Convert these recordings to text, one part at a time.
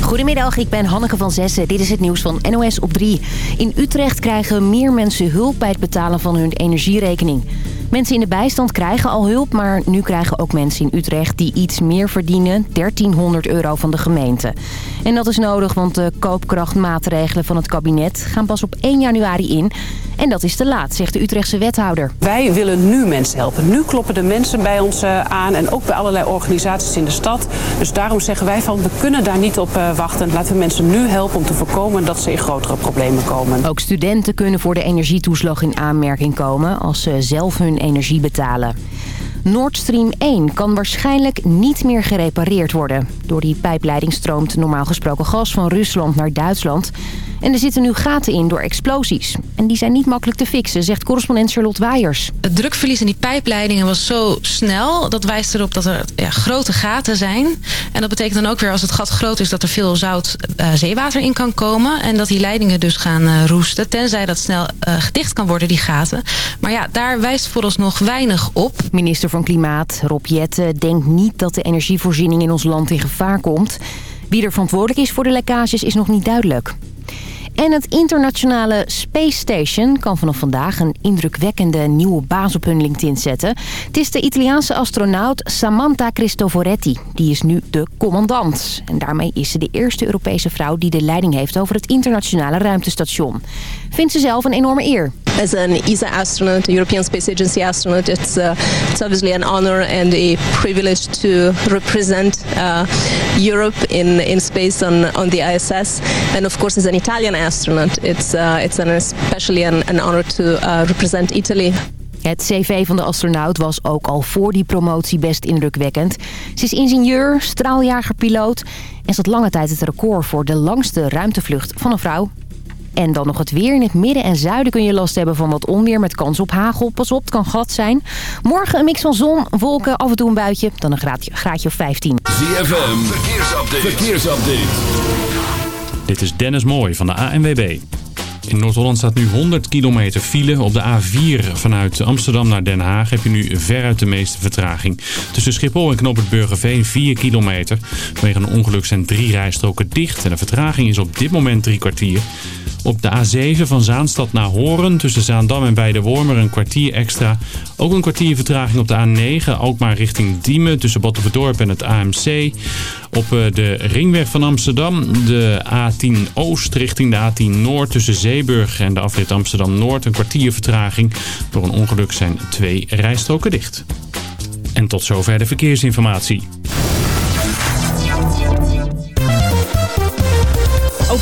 Goedemiddag, ik ben Hanneke van Zessen. Dit is het nieuws van NOS op 3. In Utrecht krijgen meer mensen hulp bij het betalen van hun energierekening. Mensen in de bijstand krijgen al hulp, maar nu krijgen ook mensen in Utrecht die iets meer verdienen 1300 euro van de gemeente. En dat is nodig, want de koopkrachtmaatregelen van het kabinet gaan pas op 1 januari in. En dat is te laat, zegt de Utrechtse wethouder. Wij willen nu mensen helpen. Nu kloppen de mensen bij ons eh, aan en ook bij allerlei organisaties in de stad. Dus daarom zeggen wij van we kunnen daar niet op eh, wachten. Laten we mensen nu helpen om te voorkomen dat ze in grotere problemen komen. Ook studenten kunnen voor de energietoeslag in aanmerking komen als ze zelf hun energie betalen. Nord Stream 1 kan waarschijnlijk niet meer gerepareerd worden. Door die pijpleiding stroomt normaal gesproken gas van Rusland naar Duitsland. En er zitten nu gaten in door explosies. En die zijn niet makkelijk te fixen, zegt correspondent Charlotte Waiers. Het drukverlies in die pijpleidingen was zo snel. Dat wijst erop dat er ja, grote gaten zijn. En dat betekent dan ook weer als het gat groot is... dat er veel zout uh, zeewater in kan komen. En dat die leidingen dus gaan uh, roesten. Tenzij dat snel uh, gedicht kan worden, die gaten. Maar ja, daar wijst vooralsnog weinig op. Minister van Klimaat, Rob Jette, denkt niet dat de energievoorziening in ons land in gevaar komt. Wie er verantwoordelijk is voor de lekkages is nog niet duidelijk. En het internationale Space Station kan vanaf vandaag een indrukwekkende nieuwe baas op hun zetten. Het is de Italiaanse astronaut Samantha Cristoforetti. Die is nu de commandant. En daarmee is ze de eerste Europese vrouw die de leiding heeft over het internationale ruimtestation. Vindt ze zelf een enorme eer. As an ESA astronaut, European Space Agency astronaut, it's, uh, it's obviously an honor and a privilege to represent uh, Europe in, in space on, on the ISS. And of course, as an Italian astronaut, it's, uh, it's an especially an, an honor to uh, represent Italy. Het cv van de astronaut was ook al voor die promotie best indrukwekkend. Ze is ingenieur, straaljagerpiloot en zat lange tijd het record voor de langste ruimtevlucht van een vrouw. En dan nog het weer. In het midden en zuiden kun je last hebben van wat onweer met kans op hagel. Pas op, het kan glad zijn. Morgen een mix van zon, wolken, af en toe een buitje. Dan een graadje, graadje of 15. ZFM, verkeersupdate. verkeersupdate. Dit is Dennis Mooij van de ANWB. In Noord-Holland staat nu 100 kilometer file. Op de A4 vanuit Amsterdam naar Den Haag heb je nu veruit de meeste vertraging. Tussen Schiphol en Knoopert Burgerveen 4 kilometer. Vanwege een ongeluk zijn drie rijstroken dicht en de vertraging is op dit moment drie kwartier. Op de A7 van Zaanstad naar Horen tussen Zaandam en Weidewormer een kwartier extra. Ook een kwartier vertraging op de A9, ook maar richting Diemen tussen Battenverdorp en het AMC. Op de ringweg van Amsterdam de A10 Oost richting de A10 Noord tussen Zeeburg en de afrit Amsterdam Noord. Een kwartier vertraging. Door een ongeluk zijn twee rijstroken dicht. En tot zover de verkeersinformatie.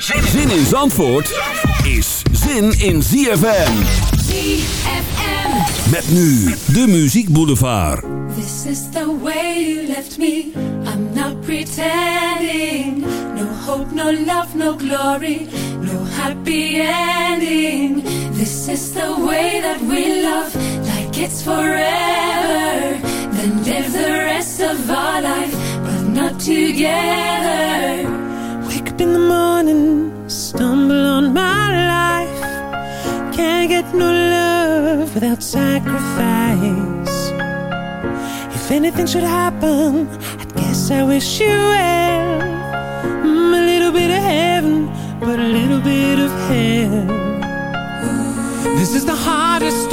Zin in Zandvoort is zin in ZFM. ZFM. Met nu de Muziek Boulevard. This is the way you left me. I'm not pretending. No hope, no love, no glory. No happy ending. This is the way that we love. Like it's forever. Then live the rest of our life. But not together. In the morning, stumble on my life. Can't get no love without sacrifice. If anything should happen, I guess I wish you well. Mm, a little bit of heaven, but a little bit of hell. This is the hardest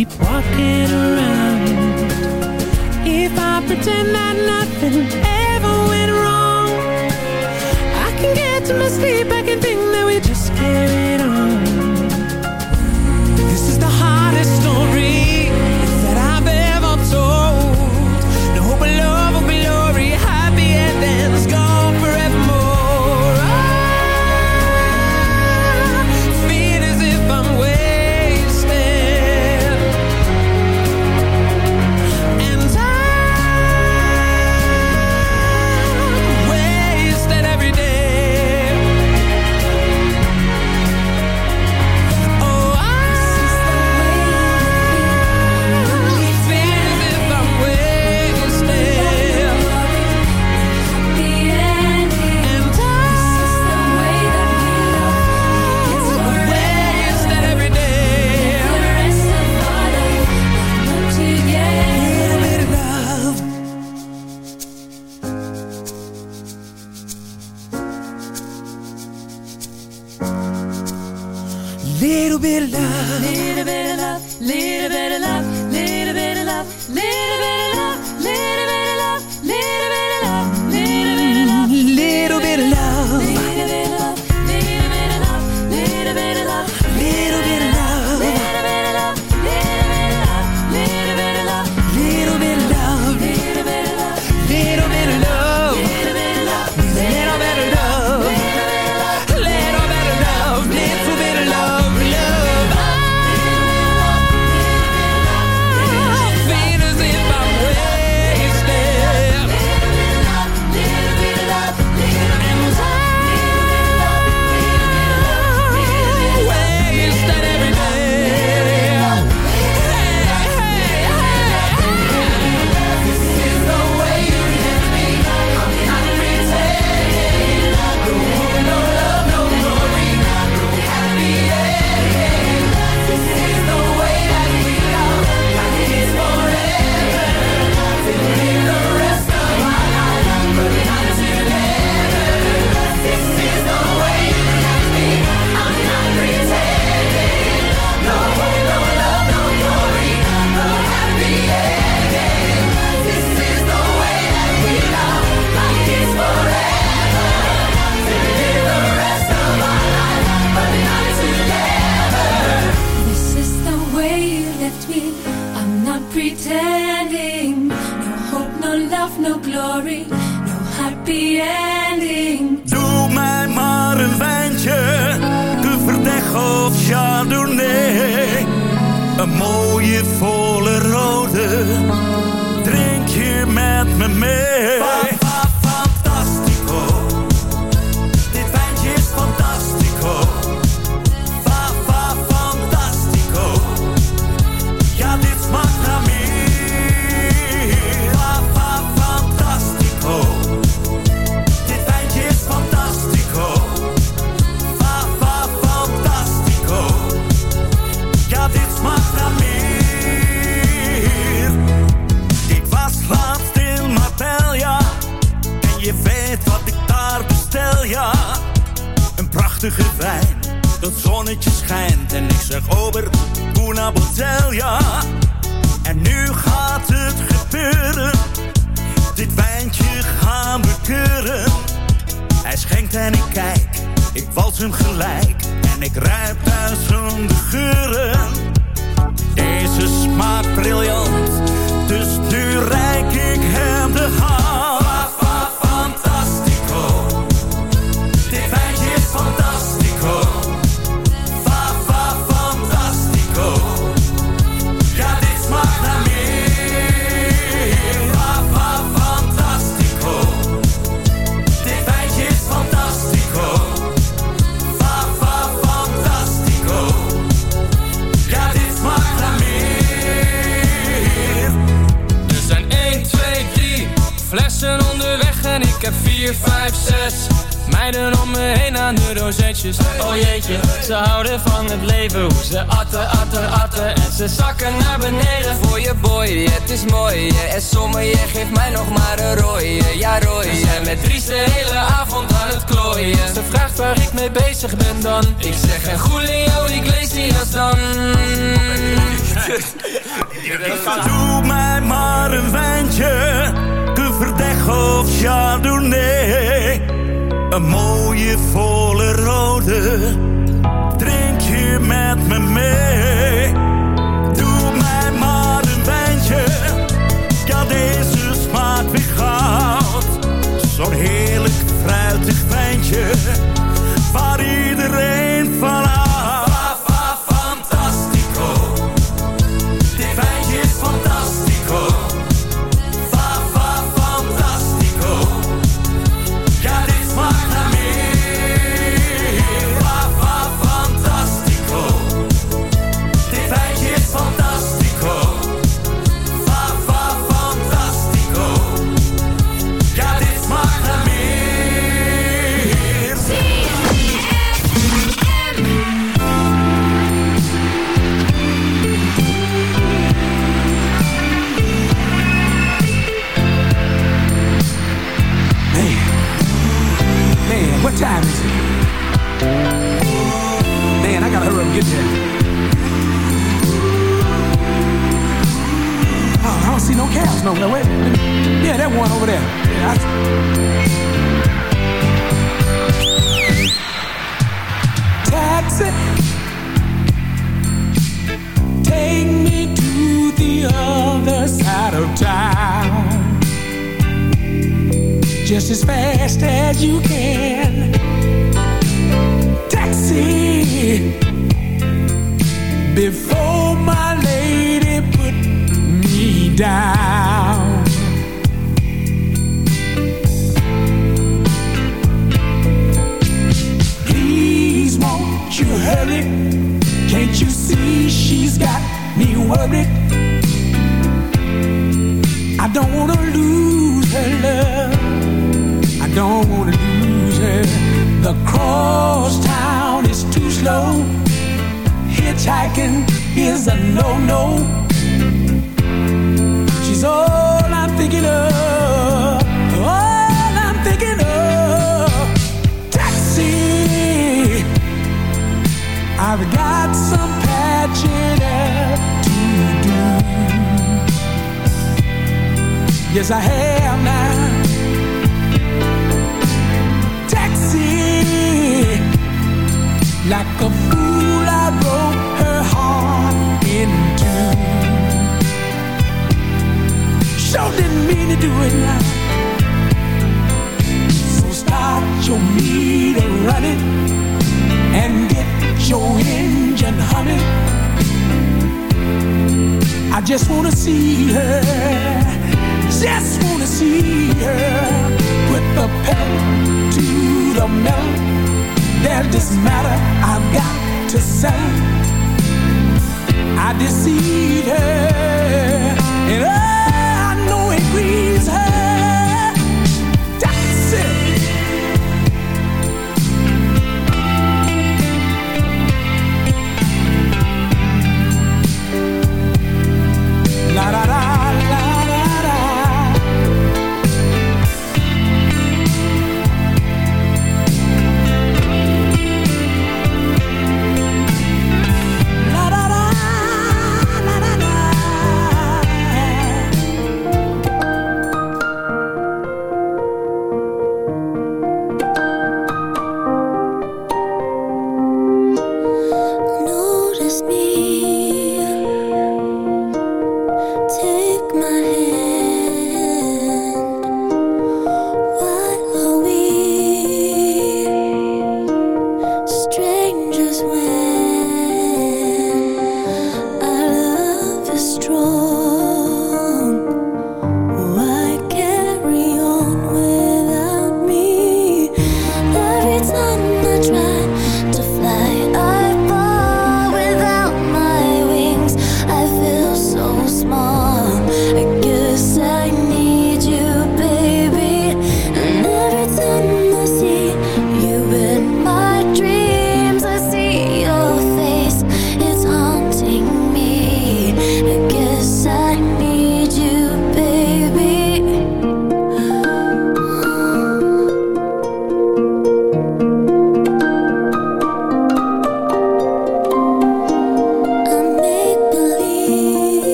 keep walking around. If I pretend that nothing En sommige geeft mij nog maar een rooie. Ja rooie. We zijn met Dries de hele avond aan het klooien. Ze vraag waar ik mee bezig ben dan? Ik zeg en Julio Iglesias dan. Doe mij maar een wijntje Kuverdeg of Chardonnay. Een mooie volle rode Drink je met me mee. Vários and get your engine, honey. I just wanna see her, just wanna see her. Put the pedal to the metal. There's this matter I've got to settle. I deceived her.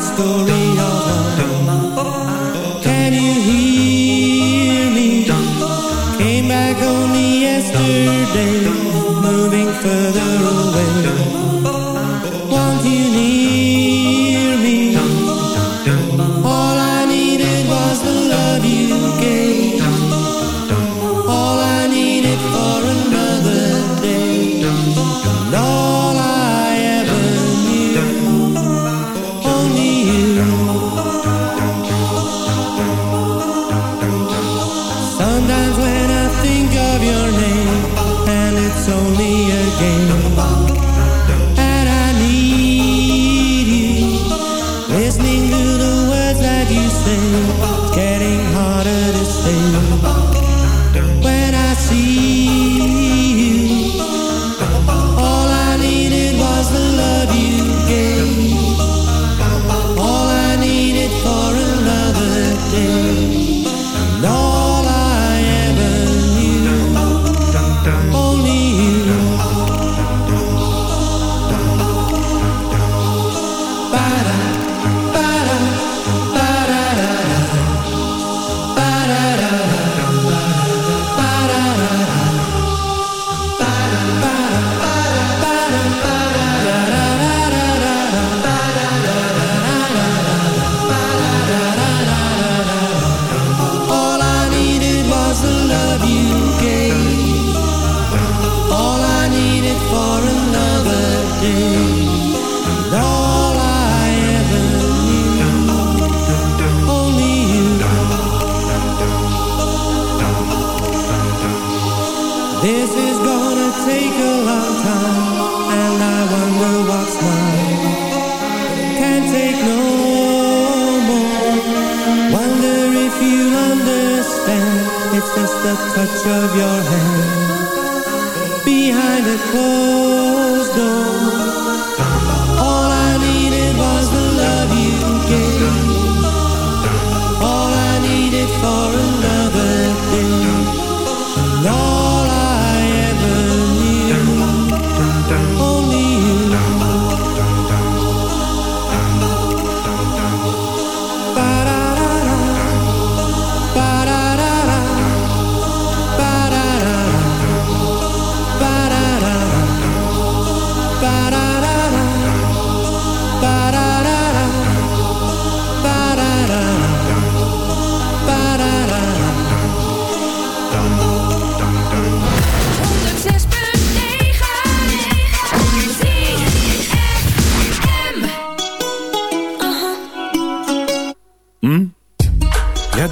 Story of This is gonna take a long time, and I wonder what's mine. Can't take no more. Wonder if you understand. It's just the touch of your hand behind a closed door.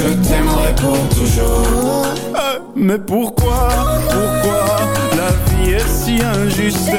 je t'aimerai pour toujours. Euh, Mais pourquoi, pourquoi la vie est si injuste?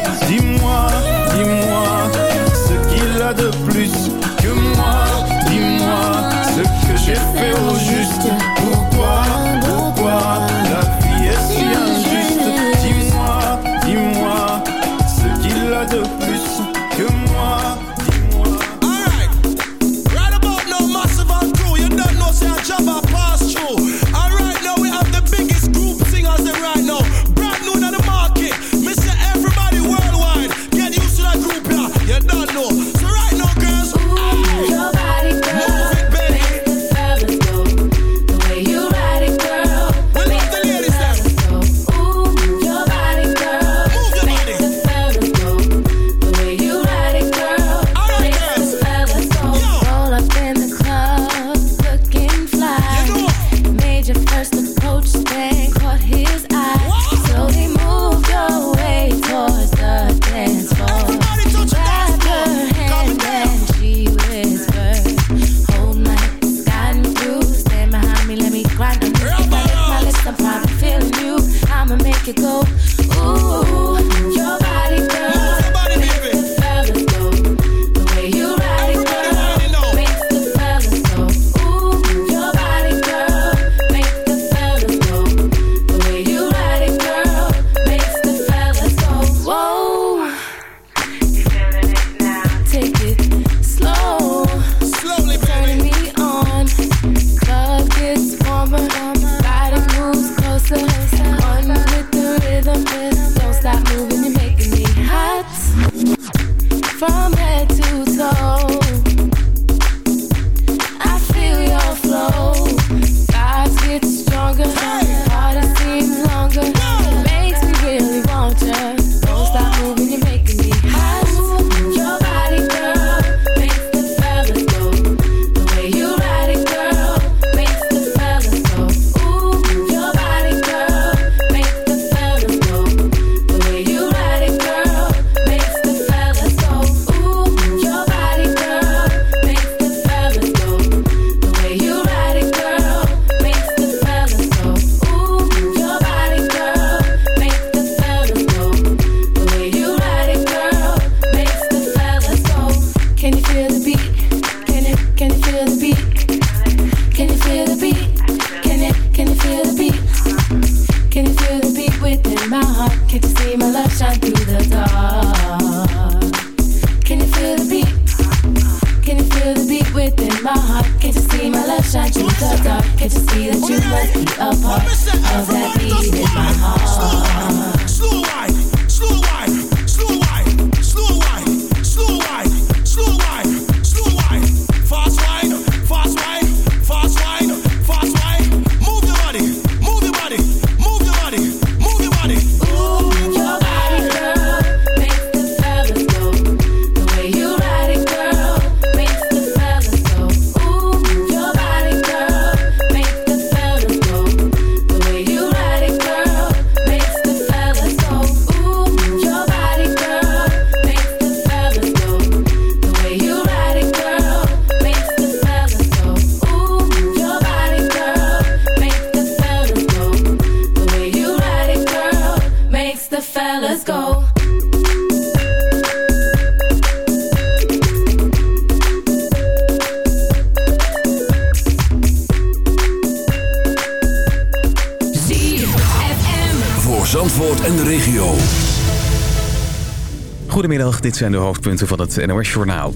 Goedemiddag, dit zijn de hoofdpunten van het NOS-journaal.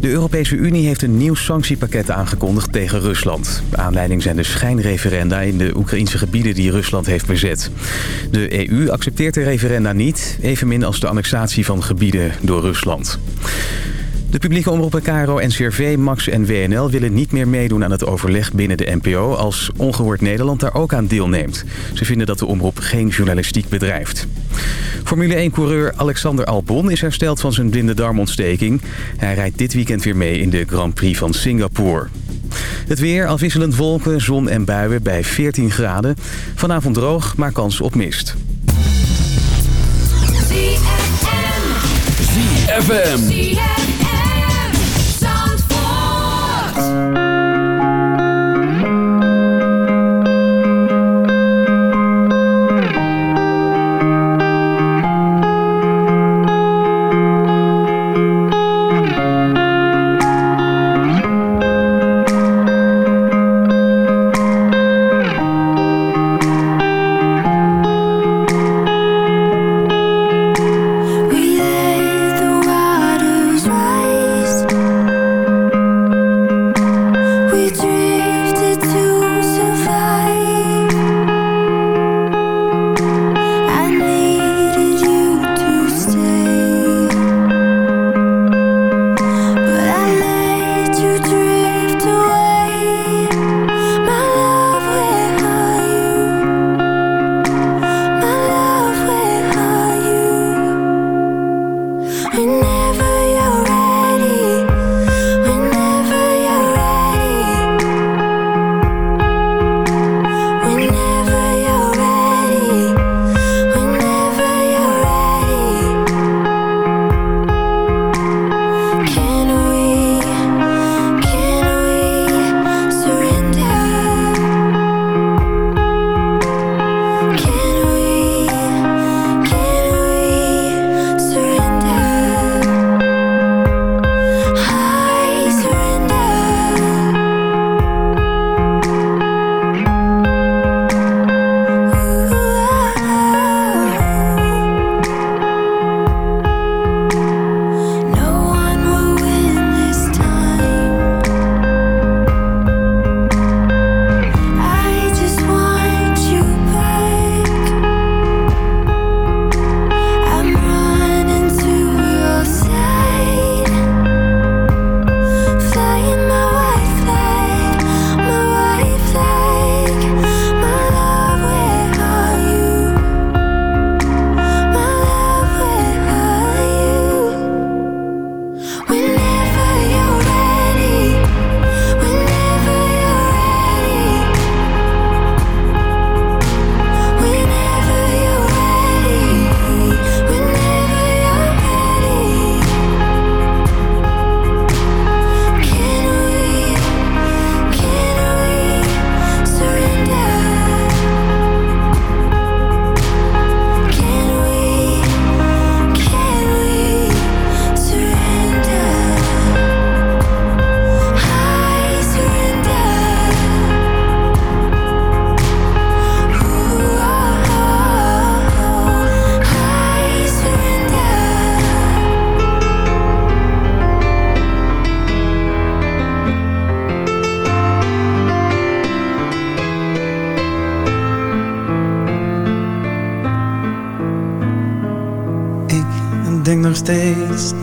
De Europese Unie heeft een nieuw sanctiepakket aangekondigd tegen Rusland. Aanleiding zijn de schijnreferenda in de Oekraïnse gebieden die Rusland heeft bezet. De EU accepteert de referenda niet, evenmin als de annexatie van gebieden door Rusland. De publieke omroepen KRO, NCRV, Max en WNL willen niet meer meedoen aan het overleg binnen de NPO... als Ongehoord Nederland daar ook aan deelneemt. Ze vinden dat de omroep geen journalistiek bedrijft. Formule 1-coureur Alexander Albon is hersteld van zijn blinde darmontsteking. Hij rijdt dit weekend weer mee in de Grand Prix van Singapore. Het weer, afwisselend wolken, zon en buien bij 14 graden. Vanavond droog, maar kans op mist. ZFM.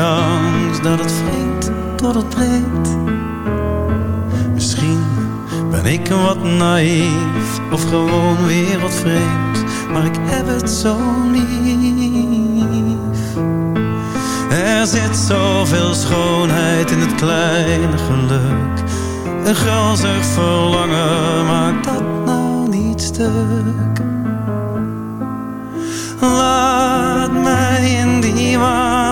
Angst dat het vreemd tot het breekt. Misschien ben ik wat naïef of gewoon wereldvreemd, maar ik heb het zo lief. Er zit zoveel schoonheid in het kleine geluk. Een gulzig verlangen maakt dat nou niet stuk. Laat mij in die waan,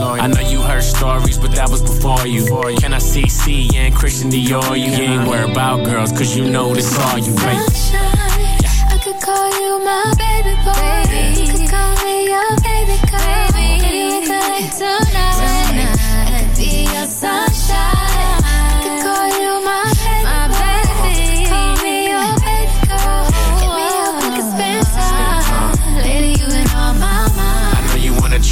I know you heard stories, but that was before you. Can I see C and Christian Dior? You ain't worried about girls, cause you know this all you make. Sunshine, I could call you my baby boy. You could call me your baby girl. Baby, we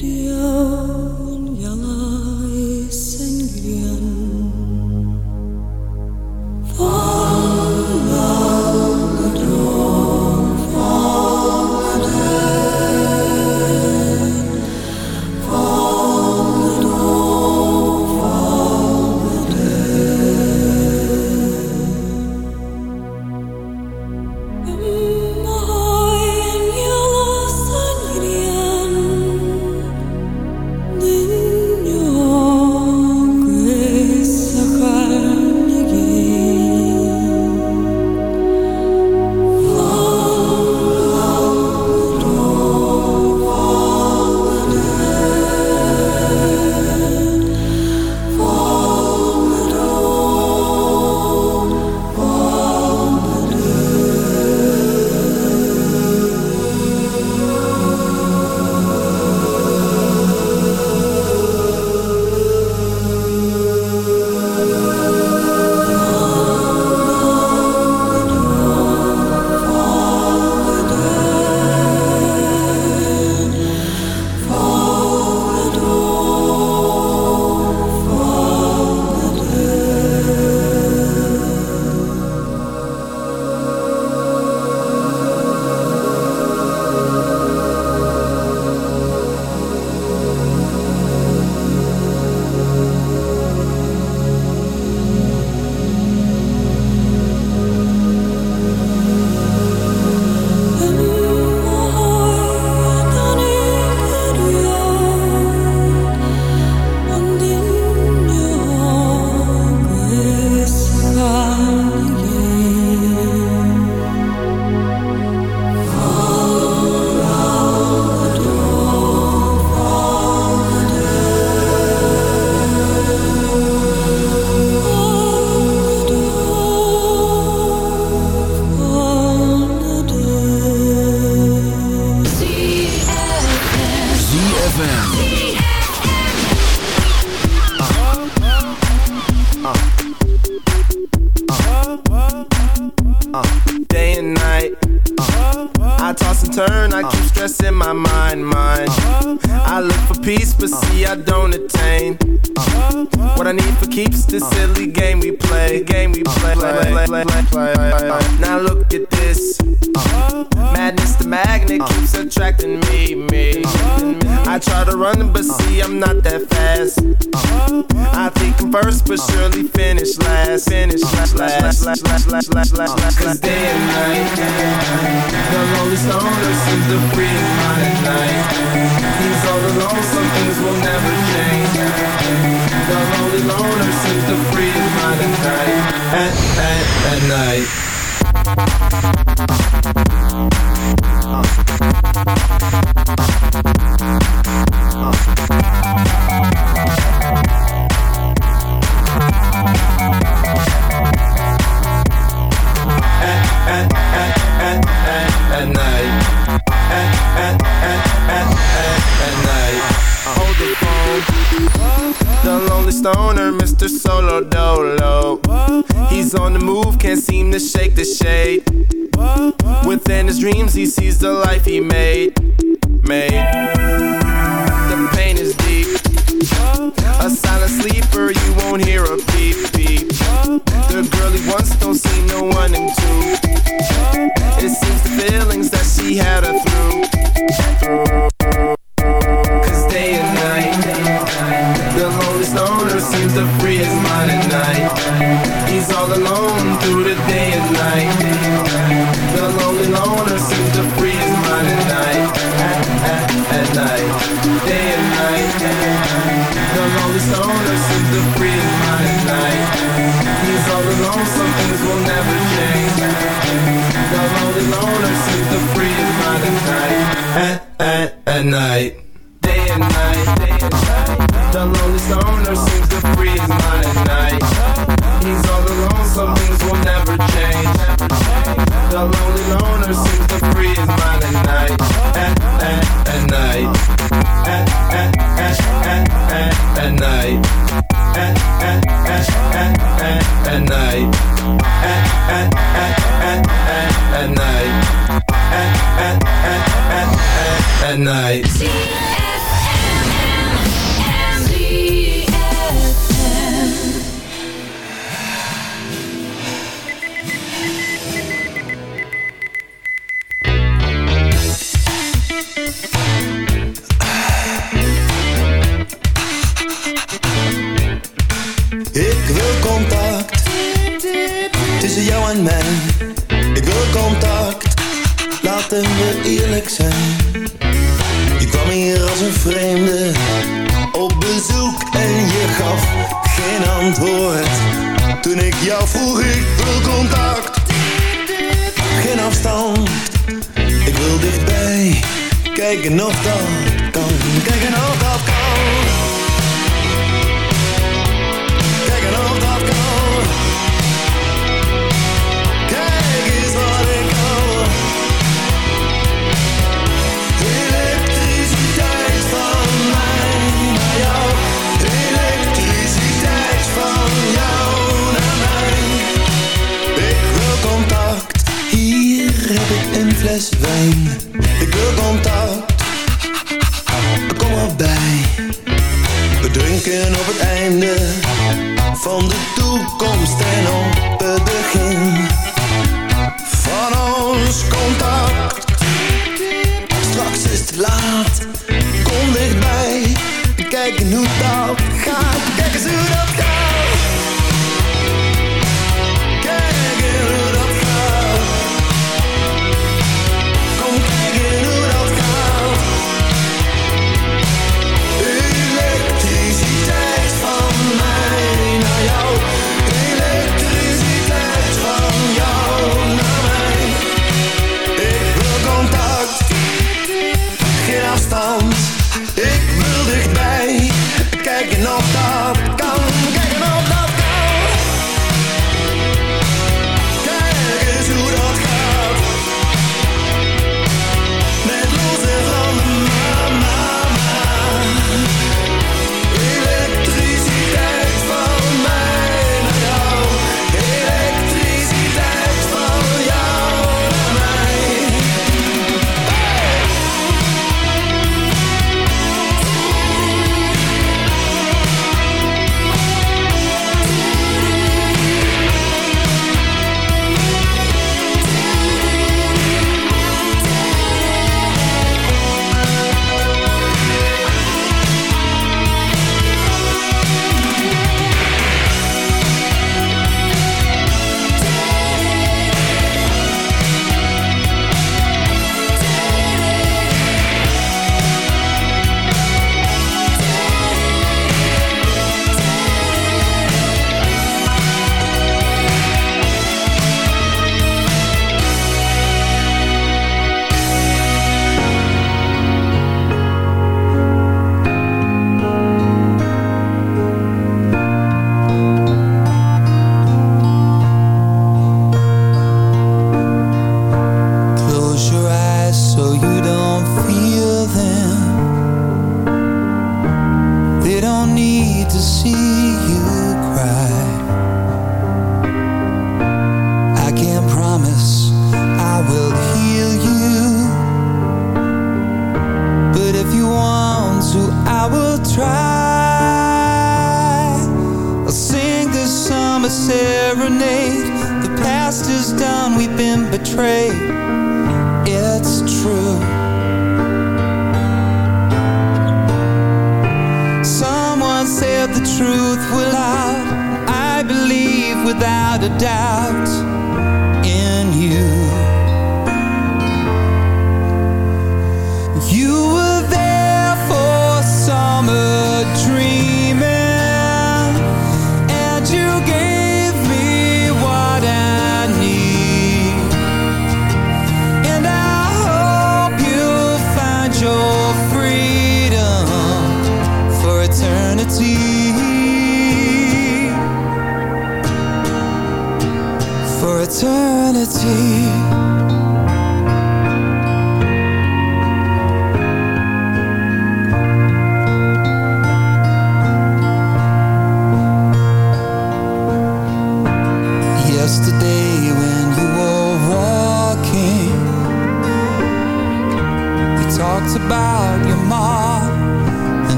video. ik wil contact. Geen afstand, ik wil dichtbij, kijken of dan Ik wil contact. Kom erbij. We drinken op het einde Van de toekomst en op het begin.